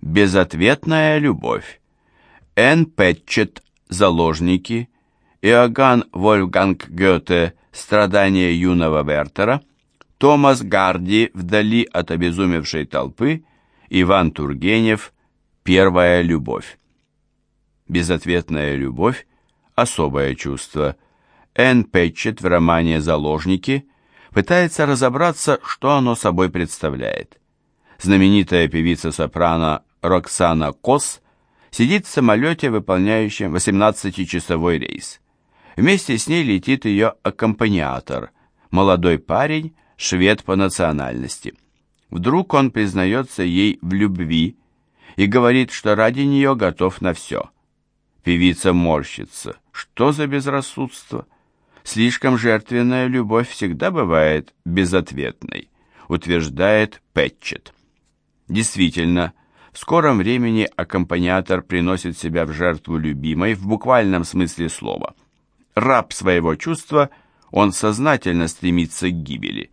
Безответная любовь. Энн Пэтчет «Заложники», Иоганн Вольфганг Гёте «Страдания юного Вертера», Томас Гарди «Вдали от обезумевшей толпы», Иван Тургенев «Первая любовь». Безответная любовь – особое чувство. Энн Пэтчет в романе «Заложники» пытается разобраться, что оно собой представляет. Знаменитая певица-сопрано Роксана Кос сидит в самолете, выполняющем 18-часовой рейс. Вместе с ней летит ее аккомпаниатор, молодой парень, швед по национальности. Вдруг он признается ей в любви и говорит, что ради нее готов на все – Певица морщится. Что за безрассудство? Слишком жертвенная любовь всегда бывает безответной, утверждает Пэтчет. Действительно, в скором времени аккомпаниатор приносит себя в жертву любимой в буквальном смысле слова. Раб своего чувства, он сознательно стремится к гибели.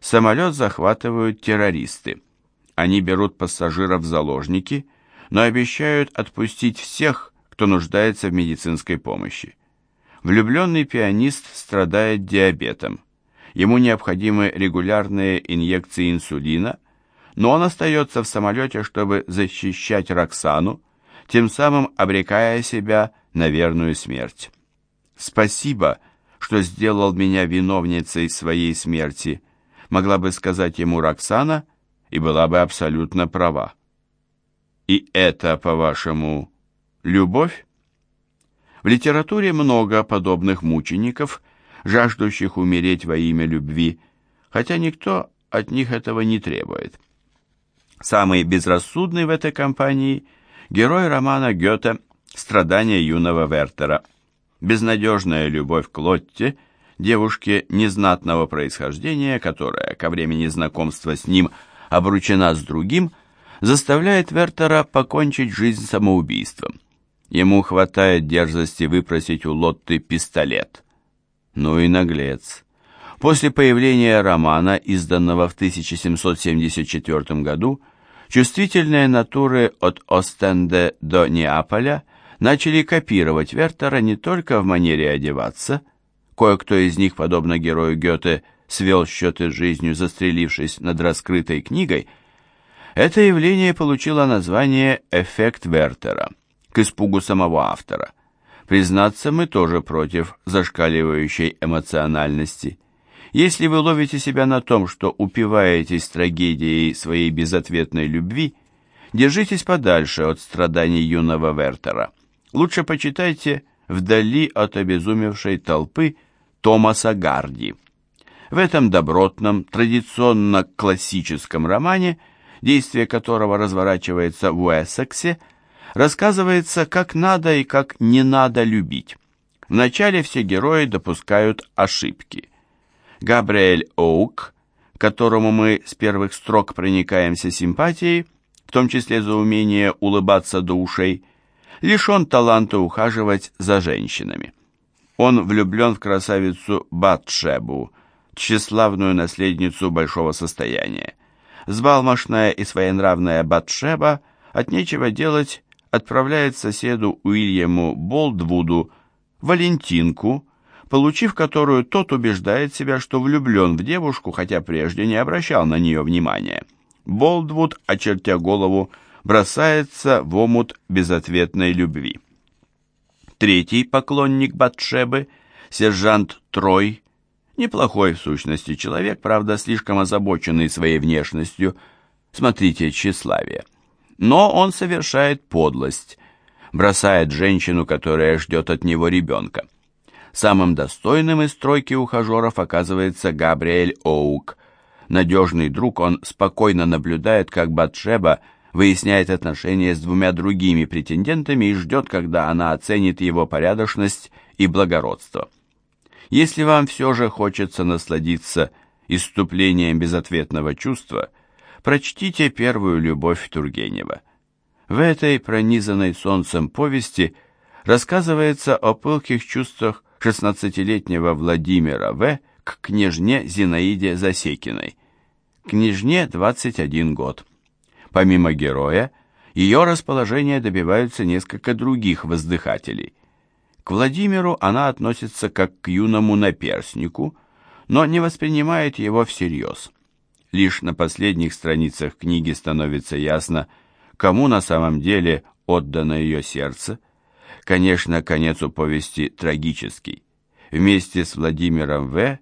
Самолет захватывают террористы. Они берут пассажиров в заложники, но обещают отпустить всех, кто нуждается в медицинской помощи. Влюбленный пианист страдает диабетом. Ему необходимы регулярные инъекции инсулина, но он остается в самолете, чтобы защищать Роксану, тем самым обрекая себя на верную смерть. «Спасибо, что сделал меня виновницей своей смерти», могла бы сказать ему Роксана и была бы абсолютно права. «И это, по-вашему, Любовь? В литературе много подобных мучеников, жаждущих умереть во имя любви, хотя никто от них этого не требует. Самый безрассудный в этой компании – герой романа Гёте «Страдания юного Вертера». Безнадежная любовь к Лотте, девушке незнатного происхождения, которая ко времени знакомства с ним обручена с другим, заставляет Вертера покончить жизнь самоубийством. Ему хватает дерзости выпросить у Лотты пистолет. Ну и наглец. После появления романа, изданного в 1774 году, чувствительные натуры от Остенде до Неаполя начали копировать Вертера не только в манере одеваться, кое-кто из них, подобно герою Гёте, свел счеты с жизнью, застрелившись над раскрытой книгой, это явление получило название «эффект Вертера» к испугу самого автора. Признаться, мы тоже против зашкаливающей эмоциональности. Если вы ловите себя на том, что упиваетесь трагедией своей безответной любви, держитесь подальше от страданий юного Вертера. Лучше почитайте «Вдали от обезумевшей толпы» Томаса Гарди. В этом добротном, традиционно классическом романе, действие которого разворачивается в Уэссексе, рассказывается, как надо и как не надо любить. Вначале все герои допускают ошибки. Габриэль Оук, которому мы с первых строк проникаемся симпатией, в том числе за умение улыбаться до ушей, лишен таланта ухаживать за женщинами. Он влюблен в красавицу Батшебу, тщеславную наследницу большого состояния. Взбалмошная и своенравная Батшеба от нечего делать отправляет соседу Уильяму Болдвуду Валентинку, получив которую тот убеждает себя, что влюблен в девушку, хотя прежде не обращал на нее внимания. Болдвуд, очертя голову, бросается в омут безответной любви. Третий поклонник Батшебы, сержант Трой, неплохой в сущности человек, правда, слишком озабоченный своей внешностью, смотрите тщеславие но он совершает подлость, бросает женщину, которая ждет от него ребенка. Самым достойным из тройки ухажеров оказывается Габриэль Оук. Надежный друг, он спокойно наблюдает, как Батшеба выясняет отношения с двумя другими претендентами и ждет, когда она оценит его порядочность и благородство. Если вам все же хочется насладиться иступлением безответного чувства – прочтите первую любовь Тургенева. В этой пронизанной солнцем повести рассказывается о пылких чувствах 16-летнего Владимира В. к княжне Зинаиде Засекиной. Княжне 21 год. Помимо героя, ее расположение добиваются несколько других воздыхателей. К Владимиру она относится как к юному наперснику, но не воспринимает его всерьез. Лишь на последних страницах книги становится ясно, кому на самом деле отдано ее сердце. Конечно, конец у повести трагический. Вместе с Владимиром В.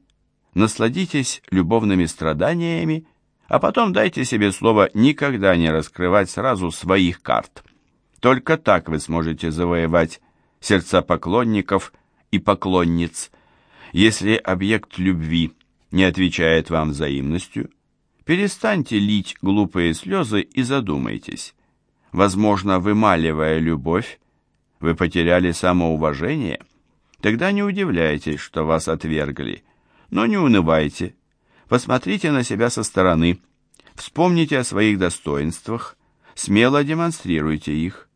насладитесь любовными страданиями, а потом дайте себе слово никогда не раскрывать сразу своих карт. Только так вы сможете завоевать сердца поклонников и поклонниц. Если объект любви не отвечает вам взаимностью, перестаньте лить глупые слезы и задумайтесь. Возможно, вымаливая любовь, вы потеряли самоуважение? Тогда не удивляйтесь, что вас отвергли. Но не унывайте. Посмотрите на себя со стороны. Вспомните о своих достоинствах. Смело демонстрируйте их.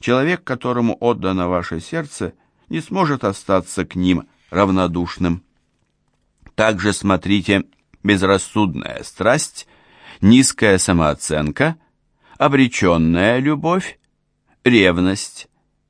Человек, которому отдано ваше сердце, не сможет остаться к ним равнодушным. Также смотрите безрассудная страсть, низкая самооценка, обреченная любовь, ревность,